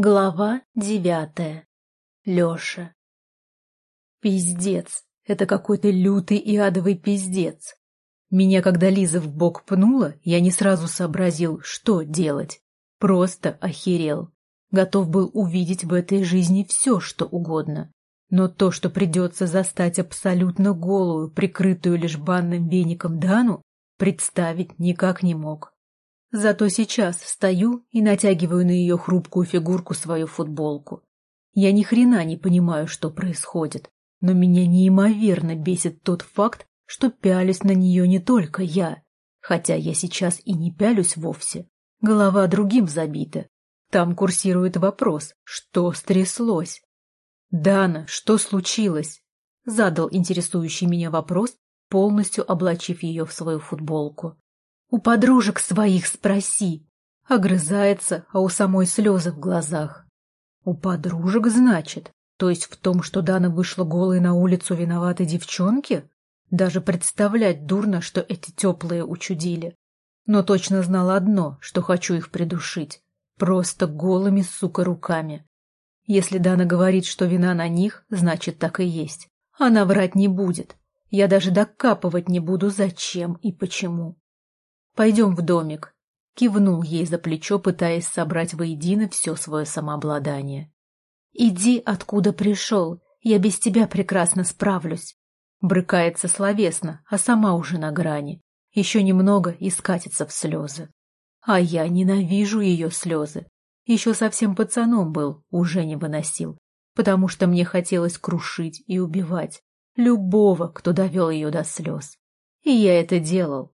Глава девятая. Лёша. Пиздец. Это какой-то лютый и адовый пиздец. Меня, когда Лиза в бок пнула, я не сразу сообразил, что делать. Просто охерел. Готов был увидеть в этой жизни все, что угодно. Но то, что придется застать абсолютно голую, прикрытую лишь банным веником Дану, представить никак не мог. Зато сейчас стою и натягиваю на ее хрупкую фигурку свою футболку. Я ни хрена не понимаю, что происходит, но меня неимоверно бесит тот факт, что пялюсь на нее не только я, хотя я сейчас и не пялюсь вовсе. Голова другим забита. Там курсирует вопрос, что стряслось. «Дана, что случилось?» — задал интересующий меня вопрос, полностью облачив ее в свою футболку. У подружек своих спроси. Огрызается, а у самой слезы в глазах. У подружек, значит? То есть в том, что Дана вышла голой на улицу виноватой девчонки? Даже представлять дурно, что эти теплые учудили. Но точно знала одно, что хочу их придушить. Просто голыми, сука, руками. Если Дана говорит, что вина на них, значит, так и есть. Она врать не будет. Я даже докапывать не буду, зачем и почему. «Пойдем в домик», — кивнул ей за плечо, пытаясь собрать воедино все свое самообладание. «Иди, откуда пришел, я без тебя прекрасно справлюсь», — брыкается словесно, а сама уже на грани. Еще немного и скатится в слезы. А я ненавижу ее слезы. Еще совсем пацаном был, уже не выносил, потому что мне хотелось крушить и убивать любого, кто довел ее до слез. И я это делал,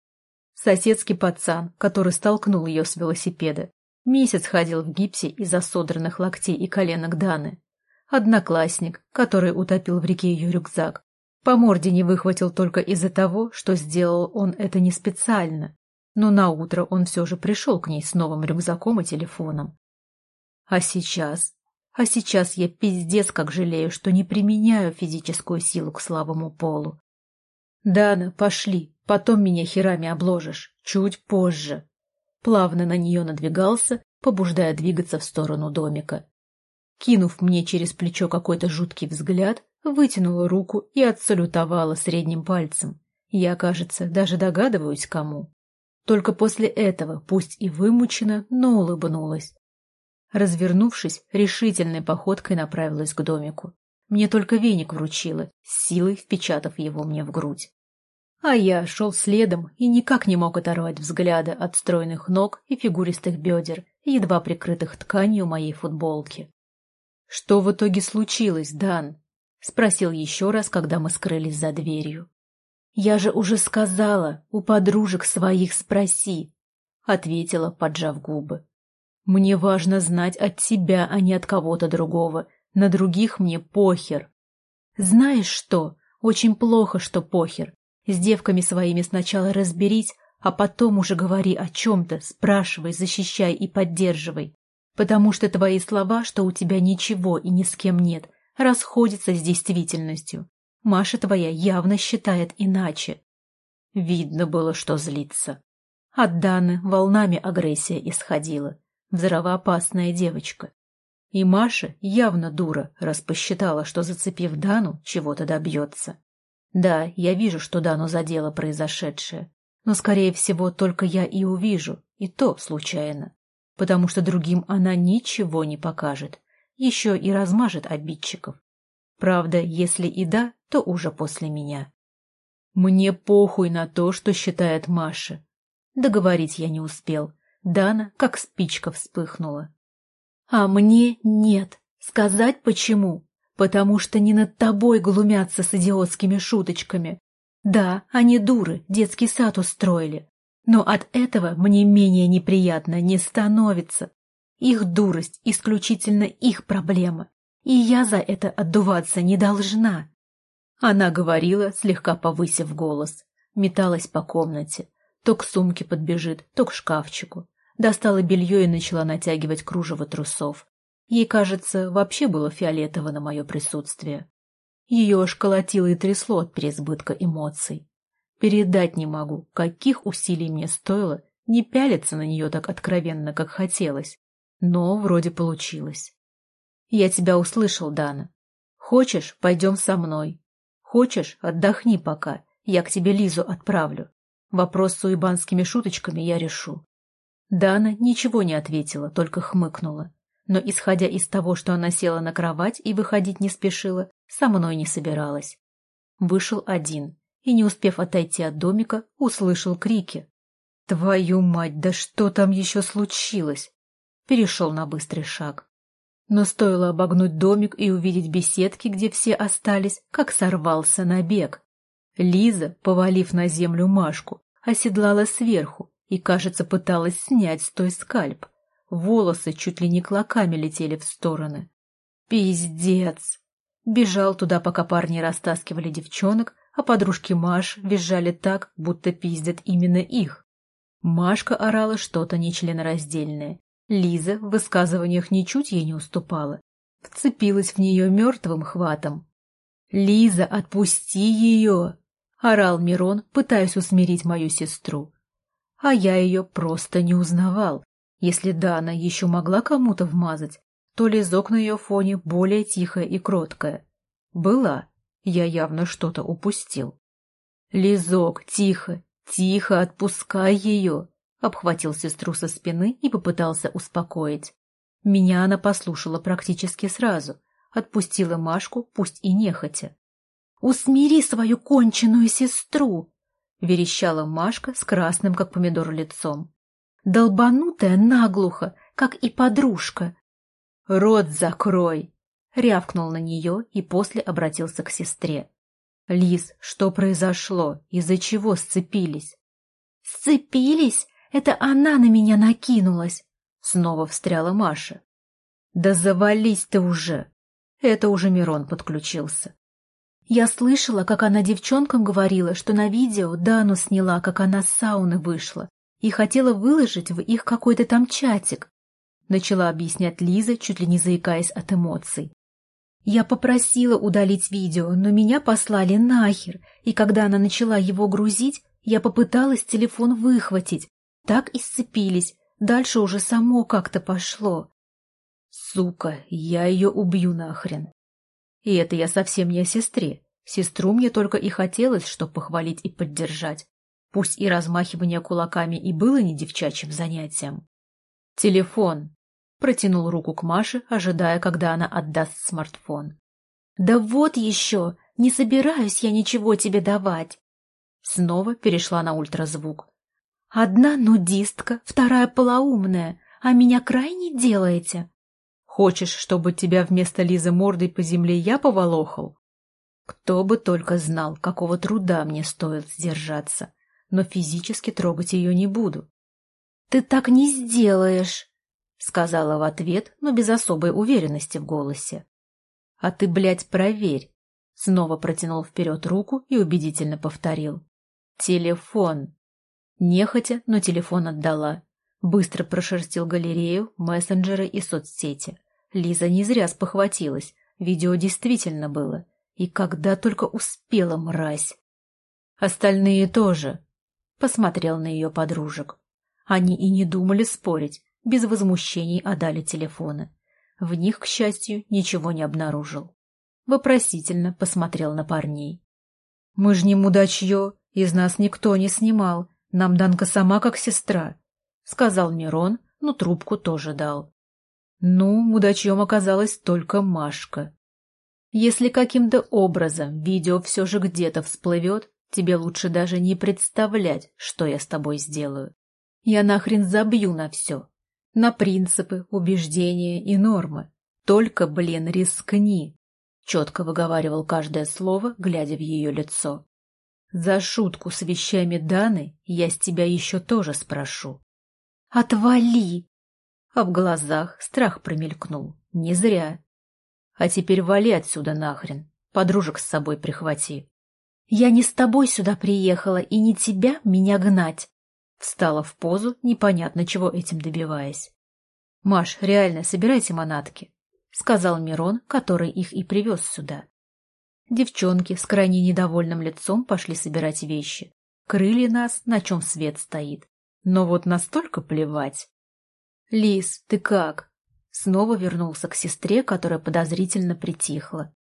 Соседский пацан, который столкнул ее с велосипеда. Месяц ходил в гипсе из-за содранных локтей и коленок Даны. Одноклассник, который утопил в реке ее рюкзак. По морде не выхватил только из-за того, что сделал он это не специально. Но на утро он все же пришел к ней с новым рюкзаком и телефоном. А сейчас? А сейчас я пиздец как жалею, что не применяю физическую силу к слабому полу. «Дана, пошли, Потом меня херами обложишь. Чуть позже. Плавно на нее надвигался, побуждая двигаться в сторону домика. Кинув мне через плечо какой-то жуткий взгляд, вытянула руку и отсалютовала средним пальцем. Я, кажется, даже догадываюсь, кому. Только после этого, пусть и вымучена, но улыбнулась. Развернувшись, решительной походкой направилась к домику. Мне только веник вручила, с силой впечатав его мне в грудь. А я шел следом и никак не мог оторвать взгляда от стройных ног и фигуристых бедер, едва прикрытых тканью моей футболки. «Что в итоге случилось, Дан?» — спросил еще раз, когда мы скрылись за дверью. «Я же уже сказала, у подружек своих спроси», — ответила, поджав губы. «Мне важно знать от тебя, а не от кого-то другого. На других мне похер». «Знаешь что? Очень плохо, что похер. С девками своими сначала разберись, а потом уже говори о чем-то, спрашивай, защищай и поддерживай. Потому что твои слова, что у тебя ничего и ни с кем нет, расходятся с действительностью. Маша твоя явно считает иначе. Видно было, что злится. От Даны волнами агрессия исходила. Взрывоопасная девочка. И Маша явно дура, раз посчитала, что, зацепив Дану, чего-то добьется. Да, я вижу, что Дану задело произошедшее, но, скорее всего, только я и увижу, и то случайно, потому что другим она ничего не покажет, еще и размажет обидчиков. Правда, если и да, то уже после меня. Мне похуй на то, что считает Маша. Договорить я не успел. Дана как спичка вспыхнула. А мне нет. Сказать почему? Потому что не над тобой глумятся с идиотскими шуточками. Да, они дуры, детский сад устроили, но от этого мне менее неприятно не становится. Их дурость — исключительно их проблема, и я за это отдуваться не должна. Она говорила, слегка повысив голос, металась по комнате, то к сумке подбежит, то к шкафчику. Достала белье и начала натягивать кружево трусов. Ей, кажется, вообще было фиолетово на мое присутствие. Ее аж колотило и трясло от переизбытка эмоций. Передать не могу, каких усилий мне стоило не пялиться на нее так откровенно, как хотелось. Но вроде получилось. Я тебя услышал, Дана. Хочешь, пойдем со мной. Хочешь, отдохни пока, я к тебе Лизу отправлю. Вопрос с уебанскими шуточками я решу. Дана ничего не ответила, только хмыкнула. Но, исходя из того, что она села на кровать и выходить не спешила, со мной не собиралась. Вышел один и, не успев отойти от домика, услышал крики. «Твою мать, да что там еще случилось?» Перешел на быстрый шаг. Но стоило обогнуть домик и увидеть беседки, где все остались, как сорвался на бег. Лиза, повалив на землю Машку, оседлала сверху и, кажется, пыталась снять с той скальп. Волосы чуть ли не клоками летели в стороны. Пиздец! Бежал туда, пока парни растаскивали девчонок, а подружки Маш визжали так, будто пиздят именно их. Машка орала что-то нечленораздельное. Лиза в высказываниях ничуть ей не уступала. Вцепилась в нее мертвым хватом. «Лиза, отпусти ее!» — орал Мирон, пытаясь усмирить мою сестру. А я ее просто не узнавал. Если Дана еще могла кому-то вмазать, то лизок на ее фоне более тихая и кроткая. Была. Я явно что-то упустил. «Лизок, тихо, тихо, отпускай ее!» Обхватил сестру со спины и попытался успокоить. Меня она послушала практически сразу. Отпустила Машку, пусть и нехотя. «Усмири свою конченую сестру!» — верещала Машка с красным, как помидор, лицом. «Долбанутая наглухо, как и подружка!» «Рот закрой!» — рявкнул на нее и после обратился к сестре. «Лис, что произошло? Из-за чего сцепились?» «Сцепились? Это она на меня накинулась!» Снова встряла Маша. «Да завались ты уже!» Это уже Мирон подключился. Я слышала, как она девчонкам говорила, что на видео Дану сняла, как она с сауны вышла, и хотела выложить в их какой-то там чатик. Начала объяснять Лиза, чуть ли не заикаясь от эмоций. Я попросила удалить видео, но меня послали нахер, и когда она начала его грузить, я попыталась телефон выхватить. Так и сцепились, дальше уже само как-то пошло. Сука, я ее убью нахрен. И это я совсем не о сестре. Сестру мне только и хотелось, чтоб похвалить и поддержать. Пусть и размахивание кулаками и было не девчачьим занятием. «Телефон!» — протянул руку к Маше, ожидая, когда она отдаст смартфон. «Да вот еще! Не собираюсь я ничего тебе давать!» Снова перешла на ультразвук. «Одна нудистка, вторая полоумная, а меня крайне делаете!» Хочешь, чтобы тебя вместо Лизы мордой по земле я поволохал? Кто бы только знал, какого труда мне стоит сдержаться, но физически трогать ее не буду. — Ты так не сделаешь, — сказала в ответ, но без особой уверенности в голосе. — А ты, блядь, проверь. Снова протянул вперед руку и убедительно повторил. — Телефон. Нехотя, но телефон отдала. Быстро прошерстил галерею, мессенджеры и соцсети. Лиза не зря спохватилась. Видео действительно было. И когда только успела, мразь. Остальные тоже. Посмотрел на ее подружек. Они и не думали спорить, без возмущений отдали телефоны. В них, к счастью, ничего не обнаружил. Вопросительно посмотрел на парней. «Мы ж не мудачье, из нас никто не снимал, нам Данка сама как сестра», — сказал Мирон, но трубку тоже дал. Ну, мудачьем оказалась только Машка. Если каким-то образом видео все же где-то всплывет, тебе лучше даже не представлять, что я с тобой сделаю. Я нахрен забью на все. На принципы, убеждения и нормы. Только, блин, рискни. Четко выговаривал каждое слово, глядя в ее лицо. За шутку с вещами Даны я с тебя еще тоже спрошу. «Отвали!» а в глазах страх промелькнул. Не зря. А теперь вали отсюда нахрен, подружек с собой прихвати. Я не с тобой сюда приехала, и не тебя меня гнать. Встала в позу, непонятно чего этим добиваясь. Маш, реально, собирайте манатки, сказал Мирон, который их и привез сюда. Девчонки с крайне недовольным лицом пошли собирать вещи. Крыли нас, на чем свет стоит. Но вот настолько плевать. «Лис, ты как?» снова вернулся к сестре, которая подозрительно притихла.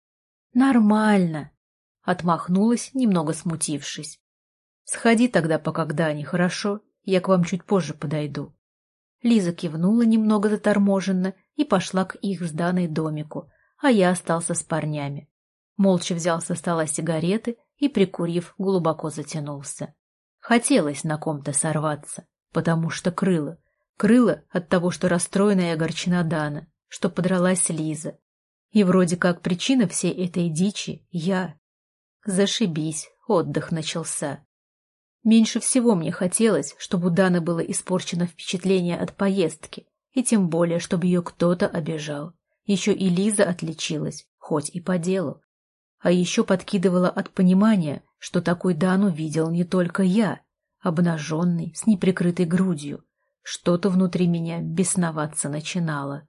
«Нормально», — отмахнулась, немного смутившись. «Сходи тогда пока к Дане, хорошо? Я к вам чуть позже подойду». Лиза кивнула немного заторможенно и пошла к их с Даной домику, а я остался с парнями. Молча взял со стола сигареты и, прикурив, глубоко затянулся. Хотелось на ком-то сорваться, потому что крыло. Крыло от того, что расстроена и огорчена Дана, что подралась Лиза. И вроде как причина всей этой дичи — я. Зашибись, отдых начался. Меньше всего мне хотелось, чтобы у Даны было испорчено впечатление от поездки, и тем более, чтобы ее кто-то обижал. Еще и Лиза отличилась, хоть и по делу. А еще подкидывала от понимания, что такой Дану видел не только я, обнаженный, с неприкрытой грудью. Что-то внутри меня бесноваться начинало.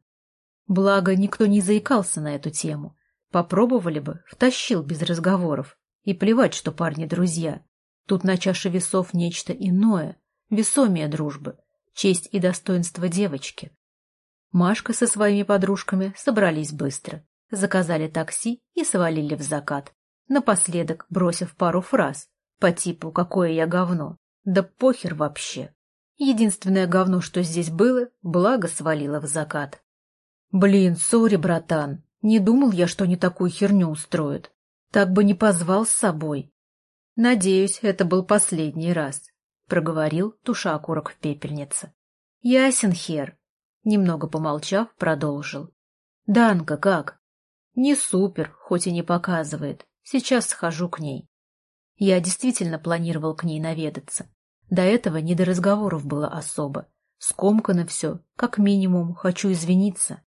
Благо, никто не заикался на эту тему. Попробовали бы, втащил без разговоров. И плевать, что парни друзья. Тут на чаше весов нечто иное, весомее дружбы, честь и достоинство девочки. Машка со своими подружками собрались быстро, заказали такси и свалили в закат, напоследок бросив пару фраз по типу «какое я говно», да похер вообще. Единственное говно, что здесь было, благо свалило в закат. Блин, сори, братан, не думал я, что они такую херню устроят. Так бы не позвал с собой. «Надеюсь, это был последний раз», — проговорил, туша окурок в пепельнице. «Ясен хер», — немного помолчав, продолжил. «Данка как?» «Не супер, хоть и не показывает. Сейчас схожу к ней». Я действительно планировал к ней наведаться. До этого не до разговоров было особо. Скомкано все, как минимум, хочу извиниться.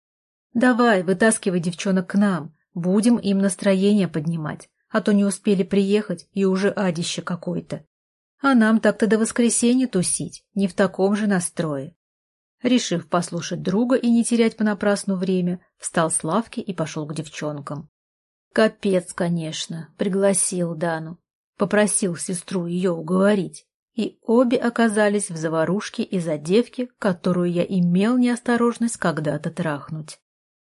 «Давай, вытаскивай девчонок к нам, будем им настроение поднимать а то не успели приехать, и уже адище какой-то. А нам так-то до воскресенья тусить, не в таком же настрое. Решив послушать друга и не терять понапрасну время, встал с лавки и пошел к девчонкам. Капец, конечно, пригласил Дану. Попросил сестру ее уговорить. И обе оказались в заварушке из-за девки, которую я имел неосторожность когда-то трахнуть.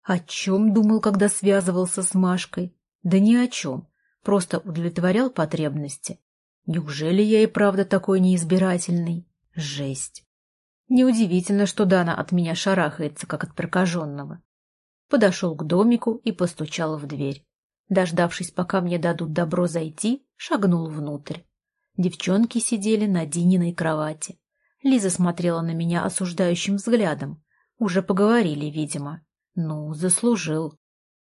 О чем думал, когда связывался с Машкой? Да ни о чем просто удовлетворял потребности. Неужели я и правда такой неизбирательный? Жесть. Неудивительно, что Дана от меня шарахается, как от прокаженного. Подошел к домику и постучал в дверь. Дождавшись, пока мне дадут добро зайти, шагнул внутрь. Девчонки сидели на Дининой кровати. Лиза смотрела на меня осуждающим взглядом. Уже поговорили, видимо. Ну, заслужил.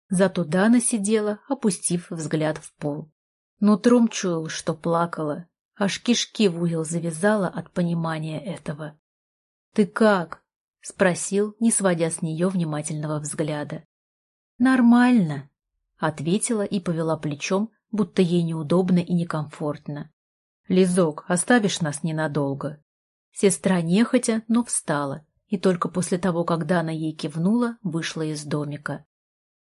Зато Дана сидела, опустив взгляд в пол. Нутром чуял, что плакала, аж кишки в угол завязала от понимания этого. — Ты как? — спросил, не сводя с нее внимательного взгляда. — Нормально, — ответила и повела плечом, будто ей неудобно и некомфортно. — Лизок, оставишь нас ненадолго? Сестра нехотя, но встала, и только после того, как Дана ей кивнула, вышла из домика.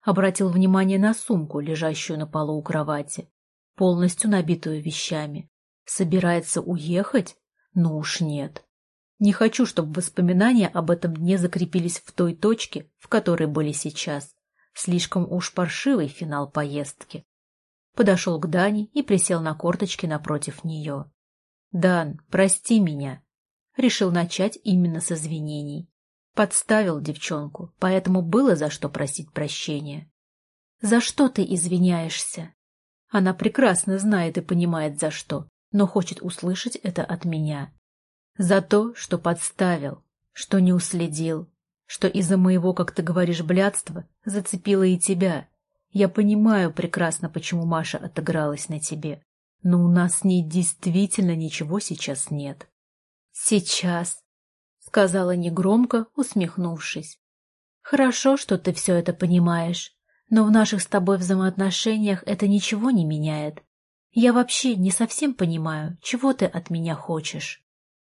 Обратил внимание на сумку, лежащую на полу у кровати, полностью набитую вещами. Собирается уехать? Ну уж нет. Не хочу, чтобы воспоминания об этом дне закрепились в той точке, в которой были сейчас. Слишком уж паршивый финал поездки. Подошел к Дане и присел на корточки напротив нее. «Дан, прости меня». Решил начать именно с извинений. Подставил девчонку, поэтому было за что просить прощения. «За что ты извиняешься?» Она прекрасно знает и понимает, за что, но хочет услышать это от меня. За то, что подставил, что не уследил, что из-за моего, как ты говоришь, блядства зацепило и тебя. Я понимаю прекрасно, почему Маша отыгралась на тебе, но у нас с ней действительно ничего сейчас нет. Сейчас сказала негромко, усмехнувшись. Хорошо, что ты все это понимаешь, но в наших с тобой взаимоотношениях это ничего не меняет. Я вообще не совсем понимаю, чего ты от меня хочешь.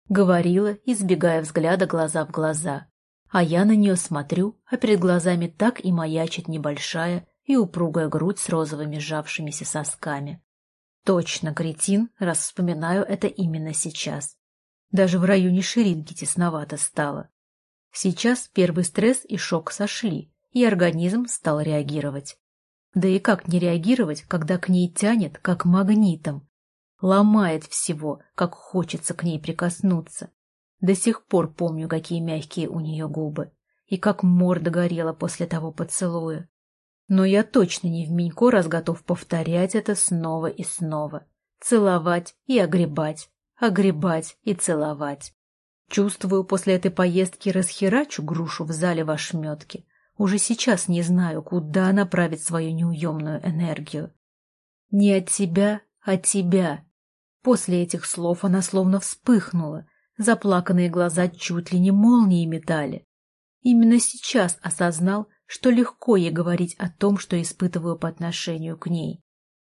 Говорила, избегая взгляда глаза в глаза. А я на нее смотрю, а перед глазами так и маячит небольшая и упругая грудь с розовыми сжавшимися сосками. Точно, кретин, раз вспоминаю это именно сейчас. Даже в районе ширинки тесновато стало. Сейчас первый стресс и шок сошли, и организм стал реагировать. Да и как не реагировать, когда к ней тянет, как магнитом? Ломает всего, как хочется к ней прикоснуться. До сих пор помню, какие мягкие у нее губы, и как морда горела после того поцелуя. Но я точно не в Минько раз готов повторять это снова и снова. Целовать и огребать, огребать и целовать. Чувствую, после этой поездки расхерачу грушу в зале в ошметке. Уже сейчас не знаю, куда направить свою неуемную энергию. Не от тебя, а тебя. После этих слов она словно вспыхнула. Заплаканные глаза чуть ли не молнии метали. Именно сейчас осознал, что легко ей говорить о том, что испытываю по отношению к ней.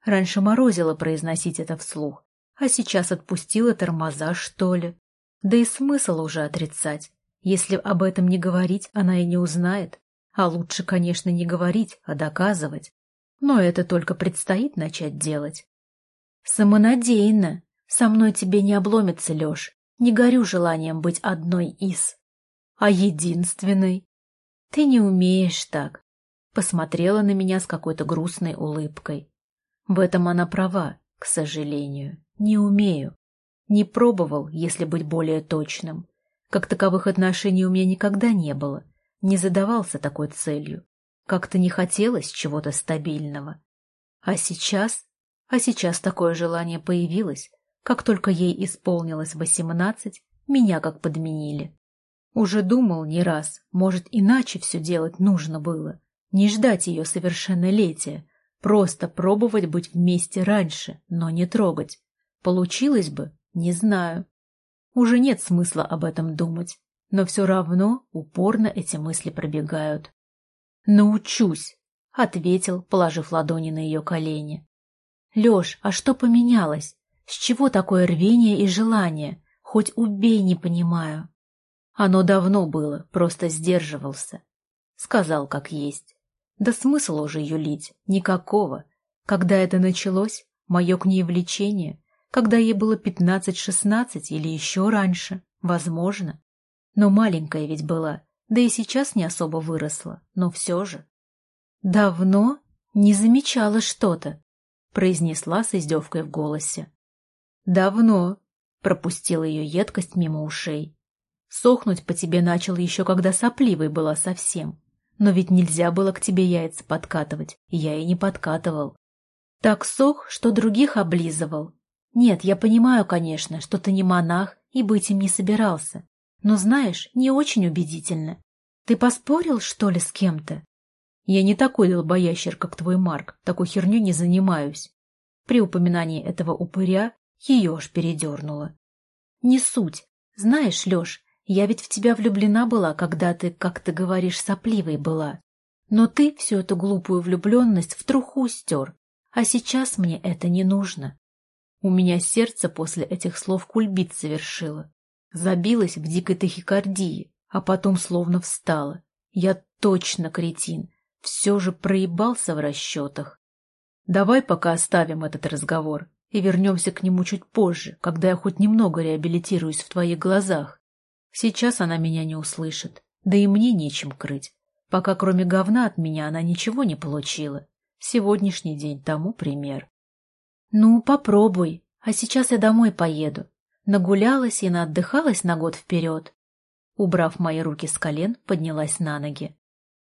Раньше морозило произносить это вслух, а сейчас отпустила тормоза, что ли. Да и смысл уже отрицать. Если об этом не говорить, она и не узнает. А лучше, конечно, не говорить, а доказывать. Но это только предстоит начать делать. Самонадеянно. Со мной тебе не обломится, Леш. Не горю желанием быть одной из. А единственной? Ты не умеешь так. Посмотрела на меня с какой-то грустной улыбкой. В этом она права, к сожалению. Не умею. Не пробовал, если быть более точным. Как таковых отношений у меня никогда не было. Не задавался такой целью. Как-то не хотелось чего-то стабильного. А сейчас? А сейчас такое желание появилось. Как только ей исполнилось восемнадцать, меня как подменили. Уже думал не раз, может, иначе все делать нужно было. Не ждать ее совершеннолетия, просто пробовать быть вместе раньше, но не трогать. Получилось бы, не знаю. Уже нет смысла об этом думать, но все равно упорно эти мысли пробегают. «Научусь», — ответил, положив ладони на ее колени. «Леш, а что поменялось? С чего такое рвение и желание? Хоть убей, не понимаю». Оно давно было, просто сдерживался. Сказал, как есть. Да смысл уже юлить, никакого. Когда это началось, мое к ней влечение, когда ей было пятнадцать-шестнадцать или еще раньше, возможно. Но маленькая ведь была, да и сейчас не особо выросла, но все же. «Давно не замечала что-то», — произнесла с издевкой в голосе. «Давно», — пропустила ее едкость мимо ушей. «Сохнуть по тебе начал еще, когда сопливой была совсем. Но ведь нельзя было к тебе яйца подкатывать, я и не подкатывал. Так сох, что других облизывал, нет, я понимаю, конечно, что ты не монах и быть им не собирался. Но, знаешь, не очень убедительно. Ты поспорил, что ли, с кем-то? Я не такой долбоящер, как твой Марк, такой херню не занимаюсь. При упоминании этого упыря ее аж передернуло. Не суть. Знаешь, Леш, я ведь в тебя влюблена была, когда ты, как ты говоришь, сопливой была. Но ты всю эту глупую влюбленность в труху стер. А сейчас мне это не нужно. У меня сердце после этих слов кульбит совершило. Забилось в дикой тахикардии, а потом словно встало. Я точно кретин. Все же проебался в расчетах. Давай пока оставим этот разговор и вернемся к нему чуть позже, когда я хоть немного реабилитируюсь в твоих глазах. Сейчас она меня не услышит, да и мне нечем крыть. Пока кроме говна от меня она ничего не получила. Сегодняшний день тому пример. «Ну, попробуй, а сейчас я домой поеду». Нагулялась и наотдыхалась на год вперед. Убрав мои руки с колен, поднялась на ноги.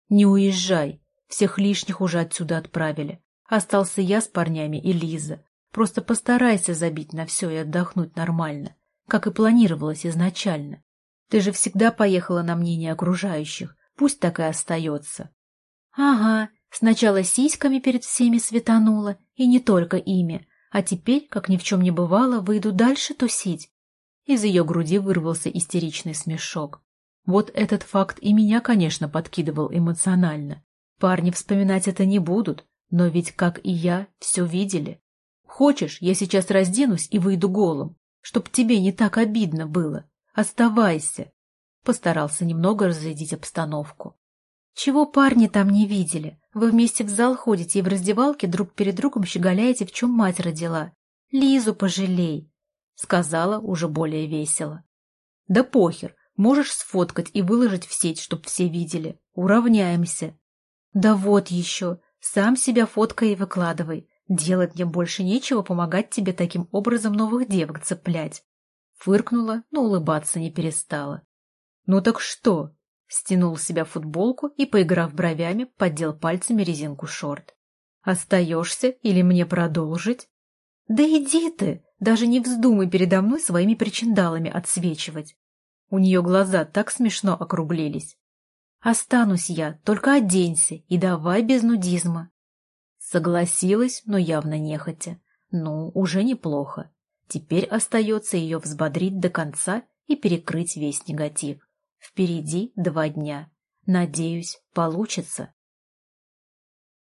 «Не уезжай, всех лишних уже отсюда отправили. Остался я с парнями и Лиза. Просто постарайся забить на все и отдохнуть нормально, как и планировалось изначально. Ты же всегда поехала на мнение окружающих, пусть так и остается». «Ага, Сначала сиськами перед всеми светанула, и не только ими, а теперь, как ни в чем не бывало, выйду дальше тусить. Из ее груди вырвался истеричный смешок. Вот этот факт и меня, конечно, подкидывал эмоционально. Парни вспоминать это не будут, но ведь, как и я, все видели. Хочешь, я сейчас разденусь и выйду голым, чтоб тебе не так обидно было. Оставайся. Постарался немного разрядить обстановку. Чего парни там не видели? Вы вместе в зал ходите и в раздевалке друг перед другом щеголяете, в чем мать родила. Лизу пожалей, — сказала уже более весело. Да похер, Можешь сфоткать и выложить в сеть, чтоб все видели. Уравняемся. Да вот еще. Сам себя фоткай и выкладывай. Делать мне больше нечего помогать тебе таким образом новых девок цеплять. Фыркнула, но улыбаться не перестала. Ну так что? Стянул с себя футболку и, поиграв бровями, поддел пальцами резинку шорт. Остаешься или мне продолжить? Да иди ты! Даже не вздумай передо мной своими причиндалами отсвечивать. У нее глаза так смешно округлились. Останусь я, только оденься и давай без нудизма. Согласилась, но явно нехотя. Ну, уже неплохо. Теперь остается ее взбодрить до конца и перекрыть весь негатив. Впереди два дня. Надеюсь, получится.